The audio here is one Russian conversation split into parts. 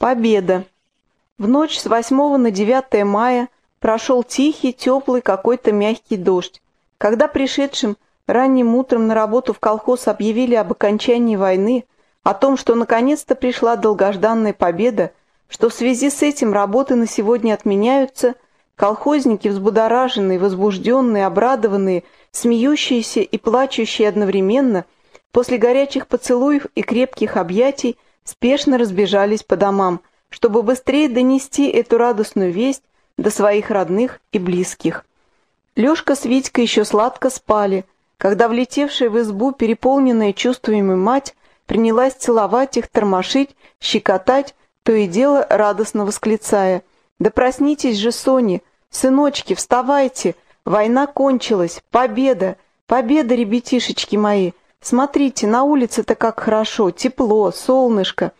Победа. В ночь с 8 на 9 мая прошел тихий, теплый, какой-то мягкий дождь. Когда пришедшим ранним утром на работу в колхоз объявили об окончании войны, о том, что наконец-то пришла долгожданная победа, что в связи с этим работы на сегодня отменяются, колхозники, взбудораженные, возбужденные, обрадованные, смеющиеся и плачущие одновременно, после горячих поцелуев и крепких объятий, спешно разбежались по домам, чтобы быстрее донести эту радостную весть до своих родных и близких. Лешка с Витькой еще сладко спали, когда влетевшая в избу, переполненная чувствами мать, принялась целовать их, тормошить, щекотать, то и дело радостно восклицая. «Да проснитесь же, Сони! Сыночки, вставайте! Война кончилась! Победа! Победа, ребятишечки мои! Смотрите, на улице-то как хорошо, тепло, солнышко.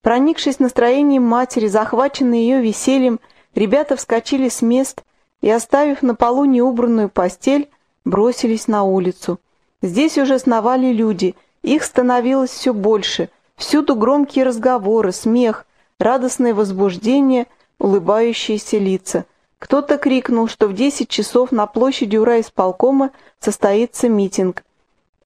Проникшись настроением матери, захваченные ее весельем, ребята вскочили с мест и, оставив на полу неубранную постель, бросились на улицу. Здесь уже сновали люди, их становилось все больше, всюду громкие разговоры, смех, радостное возбуждение, улыбающиеся лица. Кто-то крикнул, что в десять часов на площади у райисполкома состоится митинг.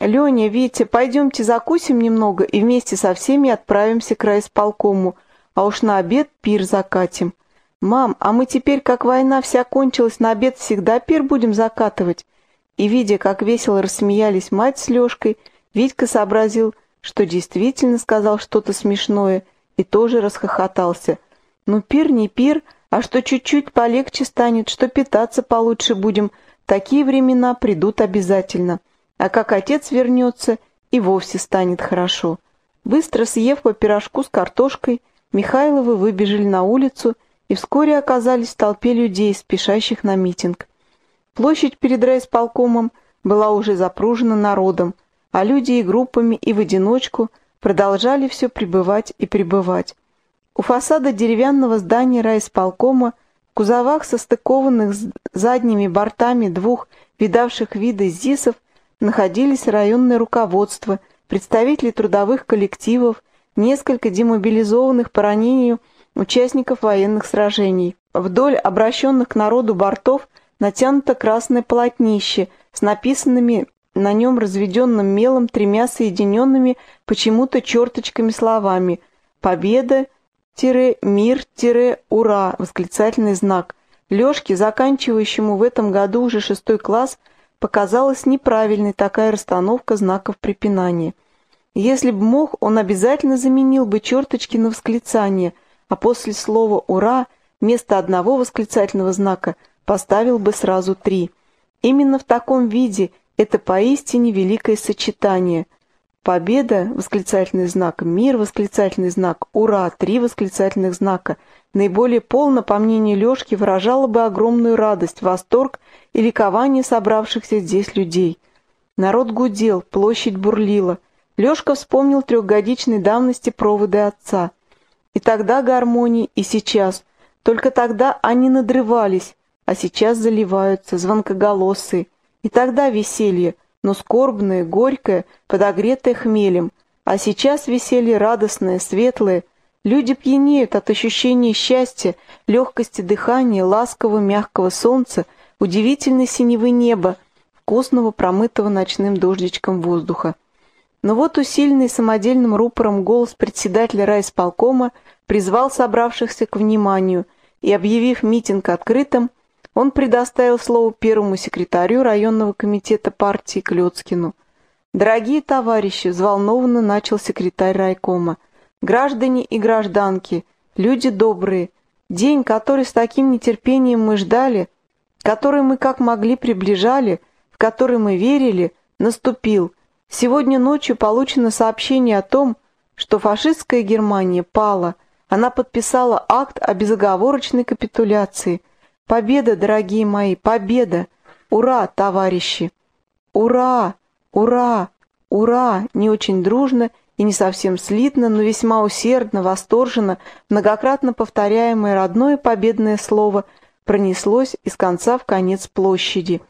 «Леня, Витя, пойдемте закусим немного и вместе со всеми отправимся к райисполкому, а уж на обед пир закатим». «Мам, а мы теперь, как война вся кончилась, на обед всегда пир будем закатывать?» И, видя, как весело рассмеялись мать с Лешкой, Витька сообразил, что действительно сказал что-то смешное, и тоже расхохотался. «Ну, пир не пир, а что чуть-чуть полегче станет, что питаться получше будем, такие времена придут обязательно» а как отец вернется, и вовсе станет хорошо. Быстро съев по пирожку с картошкой, Михайловы выбежали на улицу и вскоре оказались в толпе людей, спешащих на митинг. Площадь перед райисполкомом была уже запружена народом, а люди и группами, и в одиночку продолжали все прибывать и прибывать. У фасада деревянного здания райисполкома в кузовах, состыкованных с задними бортами двух видавших виды ЗИСов, находились районное руководство, представители трудовых коллективов, несколько демобилизованных по ранению участников военных сражений. Вдоль обращенных к народу бортов натянуто красное полотнище с написанными на нем разведенным мелом тремя соединенными почему-то черточками словами «Победа-мир-ура» восклицательный знак. Лешке, заканчивающему в этом году уже шестой класс, показалась неправильной такая расстановка знаков препинания. Если бы мог, он обязательно заменил бы черточки на восклицание, а после слова «Ура» вместо одного восклицательного знака поставил бы сразу три. Именно в таком виде это поистине великое сочетание – Победа – восклицательный знак, мир – восклицательный знак, ура – три восклицательных знака. Наиболее полно, по мнению Лешки, выражало бы огромную радость, восторг и ликование собравшихся здесь людей. Народ гудел, площадь бурлила. Лешка вспомнил трехгодичной давности проводы отца. И тогда гармонии, и сейчас. Только тогда они надрывались, а сейчас заливаются, звонкоголосые. И тогда веселье – но скорбное, горькое, подогретое хмелем. А сейчас веселье радостное, светлое. Люди пьянеют от ощущения счастья, легкости дыхания, ласкового мягкого солнца, удивительной синевы неба, вкусного, промытого ночным дождичком воздуха. Но вот усиленный самодельным рупором голос председателя райисполкома призвал собравшихся к вниманию и, объявив митинг открытым, он предоставил слово первому секретарю районного комитета партии Клёцкину. «Дорогие товарищи!» – взволнованно начал секретарь райкома. «Граждане и гражданки, люди добрые, день, который с таким нетерпением мы ждали, который мы как могли приближали, в который мы верили, наступил. Сегодня ночью получено сообщение о том, что фашистская Германия пала. Она подписала акт о безоговорочной капитуляции – Победа, дорогие мои, победа! Ура, товарищи! Ура! Ура! Ура! Не очень дружно и не совсем слитно, но весьма усердно, восторженно, многократно повторяемое родное победное слово пронеслось из конца в конец площади.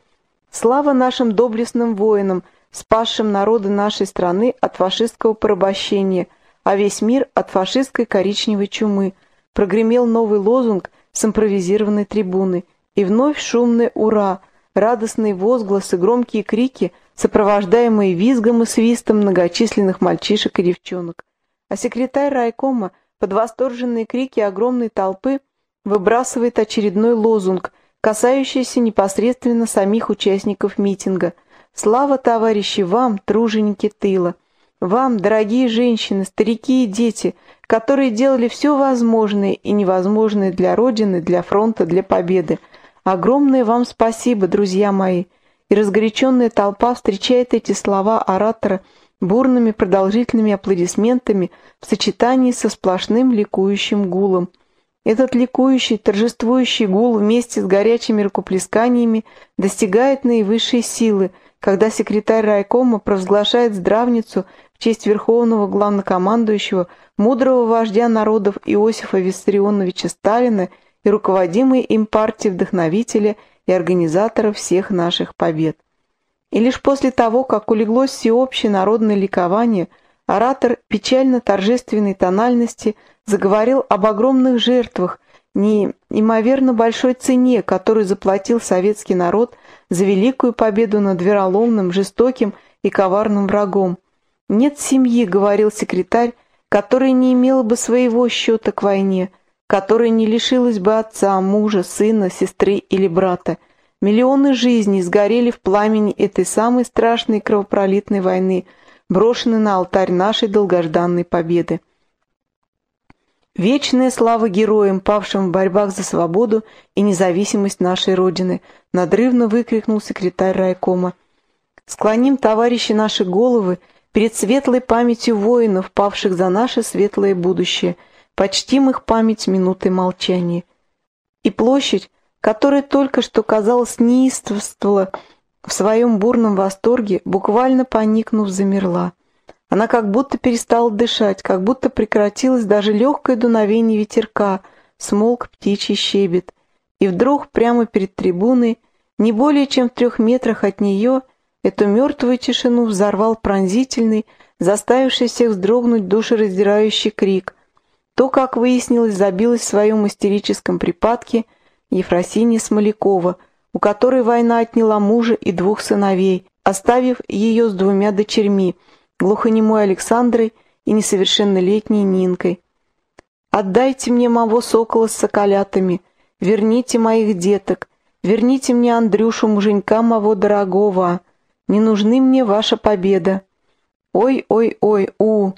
Слава нашим доблестным воинам, спасшим народы нашей страны от фашистского порабощения, а весь мир от фашистской коричневой чумы. Прогремел новый лозунг с импровизированной трибуны. И вновь шумное «Ура!», радостные возгласы, громкие крики, сопровождаемые визгом и свистом многочисленных мальчишек и девчонок. А секретарь райкома под восторженные крики огромной толпы выбрасывает очередной лозунг, касающийся непосредственно самих участников митинга. «Слава, товарищи, вам, труженики тыла! Вам, дорогие женщины, старики и дети, которые делали все возможное и невозможное для Родины, для фронта, для победы! Огромное вам спасибо, друзья мои!» И разгоряченная толпа встречает эти слова оратора – бурными продолжительными аплодисментами в сочетании со сплошным ликующим гулом. Этот ликующий, торжествующий гул вместе с горячими рукоплесканиями достигает наивысшей силы, когда секретарь райкома провозглашает здравницу в честь верховного главнокомандующего, мудрого вождя народов Иосифа Виссарионовича Сталина и руководимой им партии вдохновителя и организатора всех наших побед. И лишь после того, как улеглось всеобщее народное ликование, оратор печально-торжественной тональности заговорил об огромных жертвах, неимоверно большой цене, которую заплатил советский народ за великую победу над вероломным, жестоким и коварным врагом. «Нет семьи», — говорил секретарь, которая не имела бы своего счета к войне, которая не лишилась бы отца, мужа, сына, сестры или брата. Миллионы жизней сгорели в пламени этой самой страшной кровопролитной войны, брошены на алтарь нашей долгожданной победы. Вечная слава героям, павшим в борьбах за свободу и независимость нашей Родины, надрывно выкрикнул секретарь райкома. Склоним, товарищи, наши головы перед светлой памятью воинов, павших за наше светлое будущее, почтим их память минутой молчания. И площадь, которая только что, казалось, неистовствовала в своем бурном восторге, буквально поникнув, замерла. Она как будто перестала дышать, как будто прекратилось даже легкое дуновение ветерка, смолк птичий щебет. И вдруг прямо перед трибуной, не более чем в трех метрах от нее, эту мертвую тишину взорвал пронзительный, заставивший всех вздрогнуть душераздирающий крик. То, как выяснилось, забилось в своем истерическом припадке – Ефросинья Смолякова, у которой война отняла мужа и двух сыновей, оставив ее с двумя дочерьми, глухонемой Александрой и несовершеннолетней Нинкой. «Отдайте мне моего сокола с соколятами, верните моих деток, верните мне Андрюшу, муженька моего дорогого, не нужны мне ваша победа. Ой-ой-ой, у,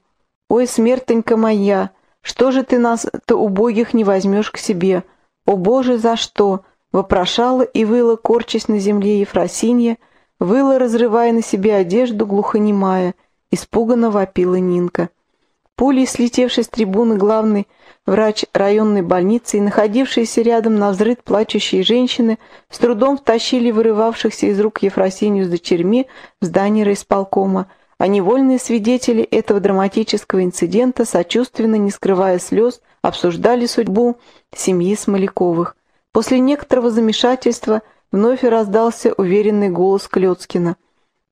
ой, смертенька моя, что же ты нас-то убогих не возьмешь к себе?» «О Боже, за что?» — вопрошала и выла, корчась на земле Ефросинья, выла, разрывая на себе одежду, глухонемая, испуганно вопила Нинка. Пулей, слетевшей с трибуны главный врач районной больницы и находившиеся рядом на взрыв плачущие женщины с трудом втащили вырывавшихся из рук Ефросинью с дочерьми в здание райисполкома, а невольные свидетели этого драматического инцидента, сочувственно, не скрывая слез, обсуждали судьбу семьи Смоляковых. После некоторого замешательства вновь раздался уверенный голос Клёцкина.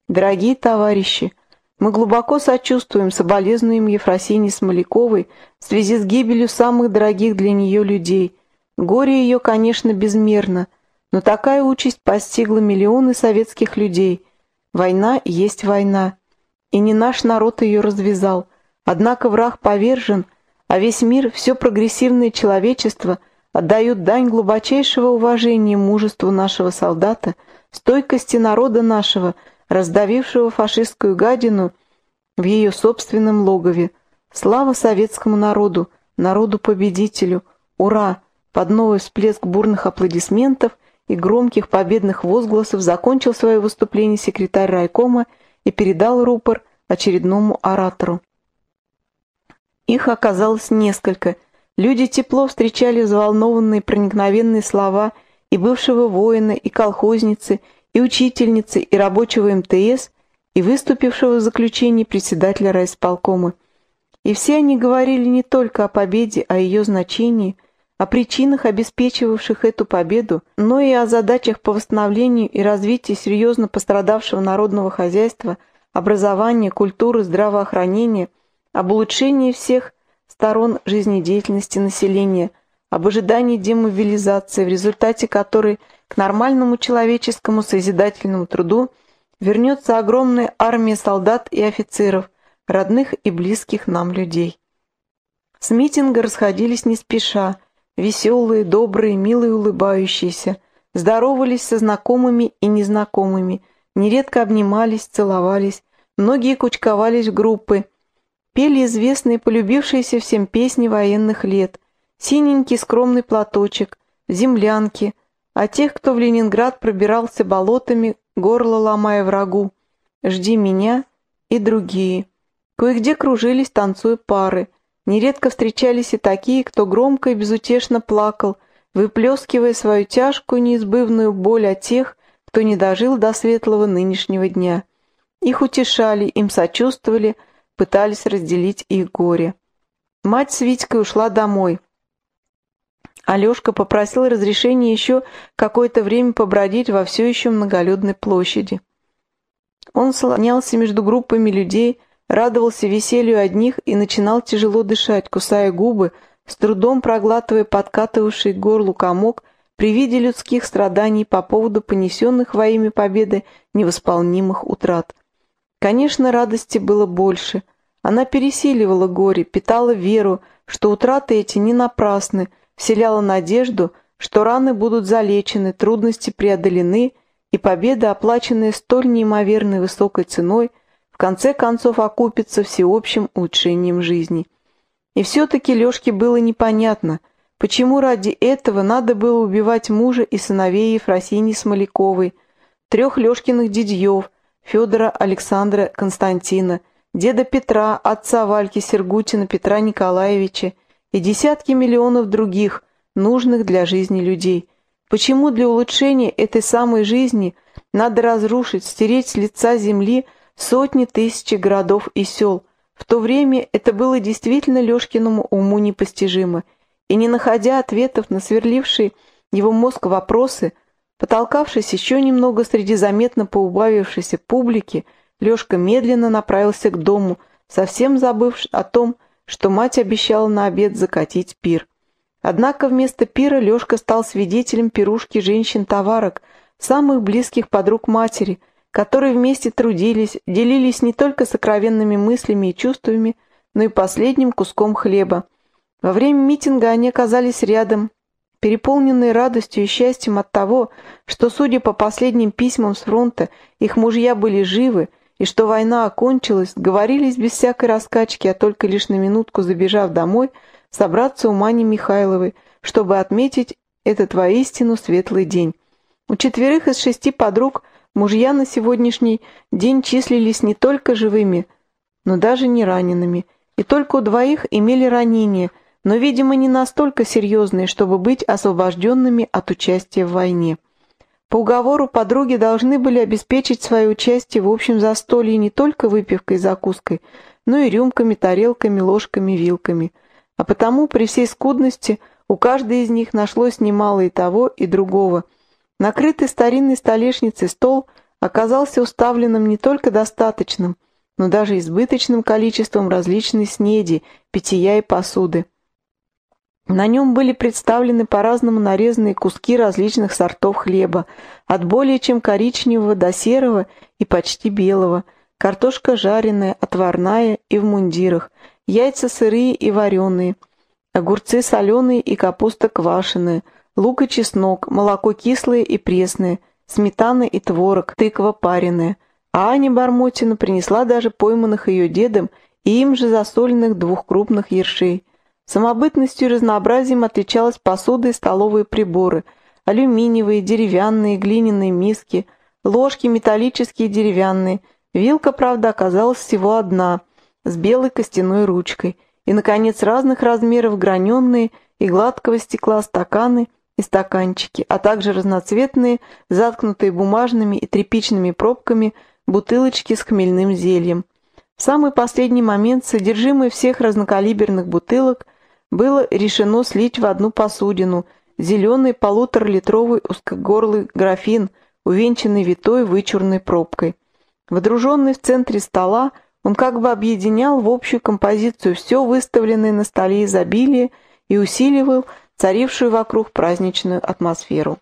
«Дорогие товарищи, мы глубоко сочувствуем соболезнуем Ефросине Смоляковой в связи с гибелью самых дорогих для нее людей. Горе ее, конечно, безмерно, но такая участь постигла миллионы советских людей. Война есть война, и не наш народ ее развязал. Однако враг повержен — а весь мир, все прогрессивное человечество отдают дань глубочайшего уважения мужеству нашего солдата, стойкости народа нашего, раздавившего фашистскую гадину в ее собственном логове. Слава советскому народу, народу-победителю! Ура! Под новый всплеск бурных аплодисментов и громких победных возгласов закончил свое выступление секретарь райкома и передал рупор очередному оратору. Их оказалось несколько. Люди тепло встречали взволнованные проникновенные слова и бывшего воина, и колхозницы, и учительницы, и рабочего МТС, и выступившего в заключении председателя райисполкома. И все они говорили не только о победе, о ее значении, о причинах, обеспечивавших эту победу, но и о задачах по восстановлению и развитию серьезно пострадавшего народного хозяйства, образования, культуры, здравоохранения – об улучшении всех сторон жизнедеятельности населения, об ожидании демобилизации, в результате которой к нормальному человеческому созидательному труду вернется огромная армия солдат и офицеров, родных и близких нам людей. С митинга расходились не спеша, веселые, добрые, милые, улыбающиеся, здоровались со знакомыми и незнакомыми, нередко обнимались, целовались, многие кучковались в группы, пели известные, полюбившиеся всем песни военных лет, синенький скромный платочек, землянки, а тех, кто в Ленинград пробирался болотами, горло ломая врагу, «Жди меня» и другие. Кое-где кружились, танцуя пары, Нередко встречались и такие, кто громко и безутешно плакал, выплескивая свою тяжкую неизбывную боль о тех, кто не дожил до светлого нынешнего дня. Их утешали, им сочувствовали, пытались разделить их горе. Мать с Витькой ушла домой. Алешка попросил разрешения еще какое-то время побродить во все еще многолюдной площади. Он слонялся между группами людей, радовался веселью одних и начинал тяжело дышать, кусая губы, с трудом проглатывая подкатывавший к горлу комок при виде людских страданий по поводу понесенных во имя победы невосполнимых утрат. Конечно, радости было больше. Она пересиливала горе, питала веру, что утраты эти не напрасны, вселяла надежду, что раны будут залечены, трудности преодолены, и победа, оплаченная столь неимоверной высокой ценой, конце концов окупится всеобщим улучшением жизни. И все-таки Лешке было непонятно, почему ради этого надо было убивать мужа и сыновей Ефросинии Смоляковой, трех Лешкиных дядьев, Федора, Александра, Константина, деда Петра, отца Вальки Сергутина, Петра Николаевича и десятки миллионов других, нужных для жизни людей. Почему для улучшения этой самой жизни надо разрушить, стереть с лица земли – сотни тысяч городов и сел. В то время это было действительно Лешкиному уму непостижимо, и не находя ответов на сверлившие его мозг вопросы, потолкавшись еще немного среди заметно поубавившейся публики, Лешка медленно направился к дому, совсем забыв о том, что мать обещала на обед закатить пир. Однако вместо пира Лешка стал свидетелем пирушки женщин-товарок, самых близких подруг матери – которые вместе трудились, делились не только сокровенными мыслями и чувствами, но и последним куском хлеба. Во время митинга они оказались рядом, переполненные радостью и счастьем от того, что, судя по последним письмам с фронта, их мужья были живы, и что война окончилась, говорились без всякой раскачки, а только лишь на минутку забежав домой, собраться у Мани Михайловой, чтобы отметить этот воистину светлый день. У четверых из шести подруг Мужья на сегодняшний день числились не только живыми, но даже не ранеными, и только у двоих имели ранения, но, видимо, не настолько серьезные, чтобы быть освобожденными от участия в войне. По уговору подруги должны были обеспечить свое участие в общем застолье не только выпивкой и закуской, но и рюмками, тарелками, ложками, вилками. А потому при всей скудности у каждой из них нашлось немало и того, и другого – Накрытый старинной столешницей стол оказался уставленным не только достаточным, но даже избыточным количеством различной снеди, питья и посуды. На нем были представлены по-разному нарезанные куски различных сортов хлеба, от более чем коричневого до серого и почти белого, картошка жареная, отварная и в мундирах, яйца сырые и вареные, огурцы соленые и капуста квашеная – лук и чеснок, молоко кислое и пресное, сметана и творог, тыква пареная. А Аня Бармотина принесла даже пойманных ее дедом и им же засоленных двух крупных ершей. Самобытностью и разнообразием отличалась посуда и столовые приборы, алюминиевые, деревянные, глиняные миски, ложки металлические и деревянные. Вилка, правда, оказалась всего одна, с белой костяной ручкой. И, наконец, разных размеров граненые и гладкого стекла стаканы – и стаканчики, а также разноцветные, заткнутые бумажными и тряпичными пробками бутылочки с хмельным зельем. В самый последний момент содержимое всех разнокалиберных бутылок было решено слить в одну посудину, зеленый полуторалитровый узкогорлый графин, увенчанный витой вычурной пробкой. Водруженный в центре стола, Он как бы объединял в общую композицию все выставленное на столе изобилие и усиливал царившую вокруг праздничную атмосферу.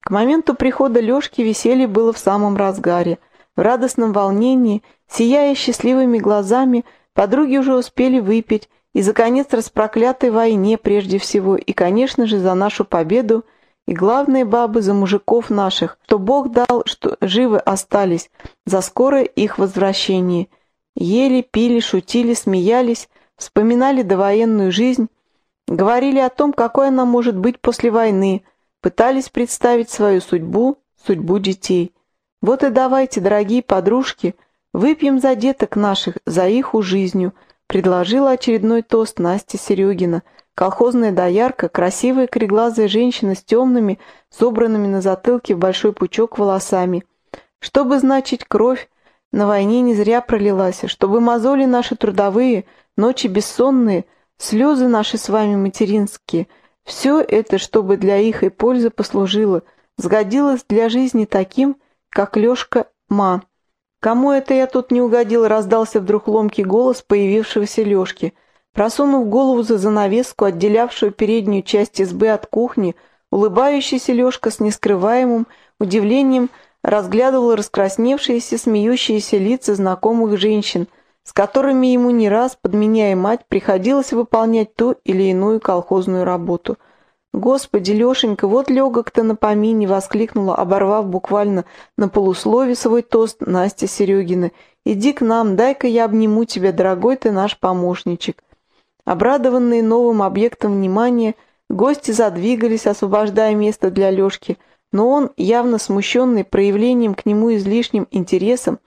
К моменту прихода Лешки веселье было в самом разгаре. В радостном волнении, сияя счастливыми глазами, подруги уже успели выпить и за конец распроклятой войне прежде всего, и, конечно же, за нашу победу, и главные бабы за мужиков наших, что Бог дал, что живы остались, за скорое их возвращение. Ели, пили, шутили, смеялись, вспоминали довоенную жизнь, говорили о том, какой она может быть после войны, пытались представить свою судьбу, судьбу детей. Вот и давайте, дорогие подружки, выпьем за деток наших, за их жизнью, предложила очередной тост Настя Серегина, колхозная доярка, красивая кореглазая женщина с темными, собранными на затылке в большой пучок волосами. Чтобы значить кровь, на войне не зря пролилась, чтобы мозоли наши трудовые, ночи бессонные, слезы наши с вами материнские, все это, чтобы для их и пользы послужило, сгодилось для жизни таким, как Лешка Ма. «Кому это я тут не угодил?» — раздался вдруг ломкий голос появившегося Лешки. Просунув голову за занавеску, отделявшую переднюю часть избы от кухни, улыбающийся Лешка с нескрываемым удивлением разглядывал раскрасневшиеся, смеющиеся лица знакомых женщин, с которыми ему не раз, подменяя мать, приходилось выполнять ту или иную колхозную работу — «Господи, Лешенька, вот легок-то на помине!» — воскликнула, оборвав буквально на полуслове свой тост Настя Серегина. «Иди к нам, дай-ка я обниму тебя, дорогой ты наш помощничек». Обрадованные новым объектом внимания, гости задвигались, освобождая место для Лешки, но он, явно смущенный проявлением к нему излишним интересом,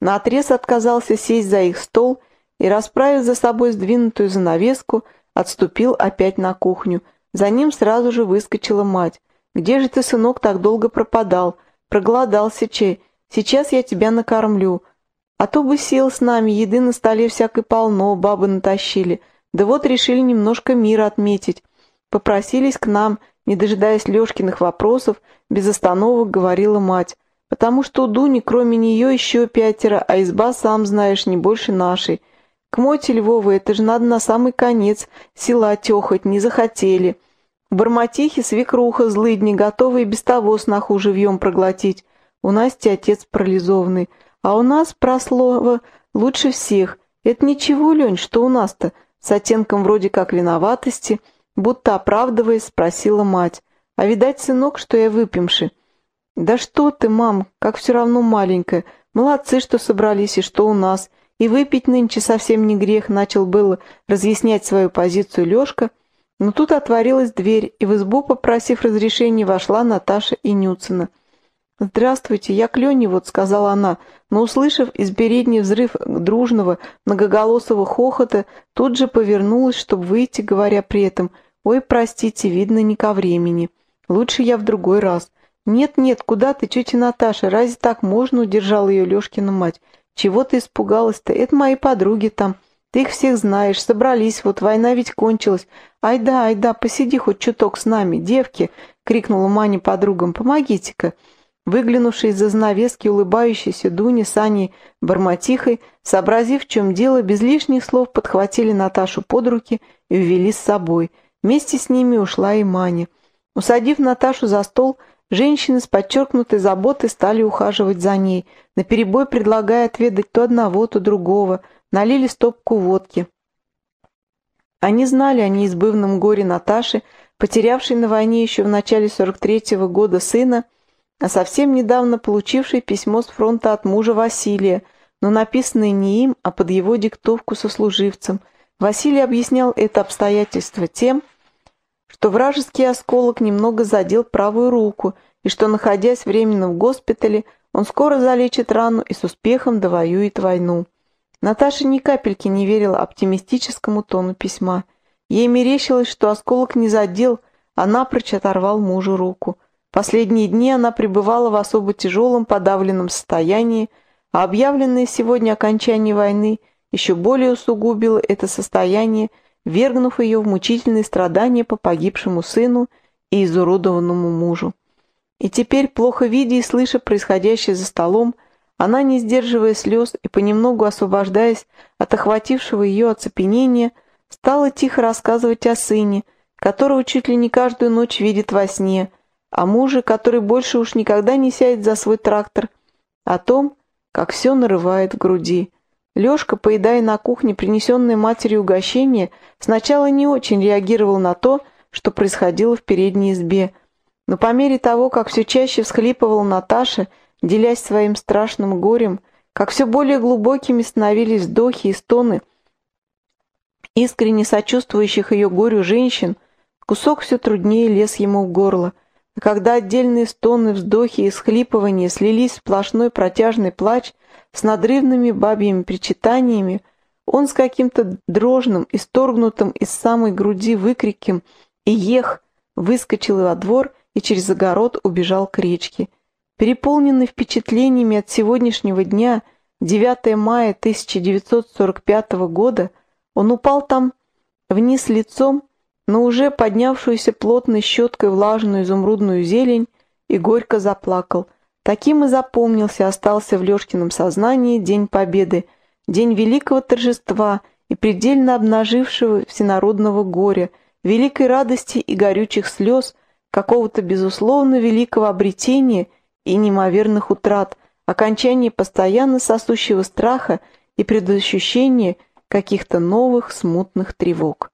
наотрез отказался сесть за их стол и, расправив за собой сдвинутую занавеску, отступил опять на кухню — за ним сразу же выскочила мать. «Где же ты, сынок, так долго пропадал? Проголодался чей? Сейчас я тебя накормлю. А то бы сел с нами, еды на столе всякой полно, бабы натащили. Да вот решили немножко мира отметить. Попросились к нам, не дожидаясь Лешкиных вопросов, без остановок говорила мать. Потому что у Дуни, кроме нее, еще пятеро, а изба, сам знаешь, не больше нашей. К моте Львова, это же надо на самый конец села техать, не захотели. В Барматихе свекруха злыдни, готовые без того сноху живьем проглотить. У Насти отец парализованный. А у нас, про слово, лучше всех. Это ничего, Лень, что у нас-то? С оттенком вроде как виноватости, будто оправдываясь, спросила мать. А видать, сынок, что я выпьемши. Да что ты, мам, как все равно маленькая. Молодцы, что собрались и что у нас. И выпить нынче совсем не грех, начал было разъяснять свою позицию Лешка, но тут отворилась дверь, и в избу, попросив разрешения, вошла Наташа Инюцина. «Здравствуйте, я к Лене вот», — сказала она, но, услышав из передней взрыв дружного, многоголосого хохота, тут же повернулась, чтобы выйти, говоря при этом, «Ой, простите, видно, не ко времени. Лучше я в другой раз». «Нет-нет, куда ты, тетя Наташа, разве так можно?» — удержала ее Лешкина мать. «Чего ты испугалась-то? Это мои подруги там. Ты их всех знаешь. Собрались, вот война ведь кончилась. Ай да, ай да, посиди хоть чуток с нами, девки!» — крикнула Маня подругам. «Помогите-ка!» Выглянувший из-за занавески улыбающийся Дуня с Аней Барматихой, сообразив, в чем дело, без лишних слов подхватили Наташу под руки и увели с собой. Вместе с ними ушла и Маня. Усадив Наташу за стол, Женщины с подчеркнутой заботой стали ухаживать за ней, наперебой предлагая отведать то одного, то другого, налили стопку водки. Они знали о неизбывном горе Наташи, потерявшей на войне еще в начале 43-го года сына, а совсем недавно получившей письмо с фронта от мужа Василия, но написанное не им, а под его диктовку сослуживцем. Василий объяснял это обстоятельство тем, что вражеский осколок немного задел правую руку, и что, находясь временно в госпитале, он скоро залечит рану и с успехом довоюет войну. Наташа ни капельки не верила оптимистическому тону письма. Ей мерещилось, что осколок не задел, а напрочь оторвал мужу руку. Последние дни она пребывала в особо тяжелом подавленном состоянии, а объявленное сегодня окончание войны еще более усугубило это состояние вергнув ее в мучительные страдания по погибшему сыну и изуродованному мужу. И теперь, плохо видя и слыша происходящее за столом, Она, не сдерживая слез и понемногу освобождаясь от охватившего ее оцепенения, стала тихо рассказывать о сыне, которого чуть ли не каждую ночь видит во сне, о муже, который больше уж никогда не сядет за свой трактор, о том, как все нарывает в груди. Лешка, поедая на кухне принесенное матерью угощение, сначала не очень реагировал на то, что происходило в передней избе, но по мере того, как все чаще всхлипывала Наташа, делясь своим страшным горем, как все более глубокими становились вздохи и стоны искренне сочувствующих ее горю женщин, Кусок все труднее лез ему в горло, а когда отдельные стоны, вздохи и схлипывания слились в сплошной протяжный плач с надрывными бабьими причитаниями, он с каким-то дрожным, исторгнутым из самой груди выкриком и ех выскочил во двор и через огород убежал к речке. Переполненный впечатлениями от сегодняшнего дня, 9 мая 1945 года, он упал там вниз лицом но уже поднявшуюся плотной щеткой влажную изумрудную зелень и горько заплакал. Таким и запомнился, остался в Лешкином сознании День Победы, день великого торжества и предельно обнажившего всенародного горя, великой радости и горючих слез, какого-то безусловно великого обретения и неимоверных утрат, окончания постоянно сосущего страха и предощущения каких-то новых смутных тревог.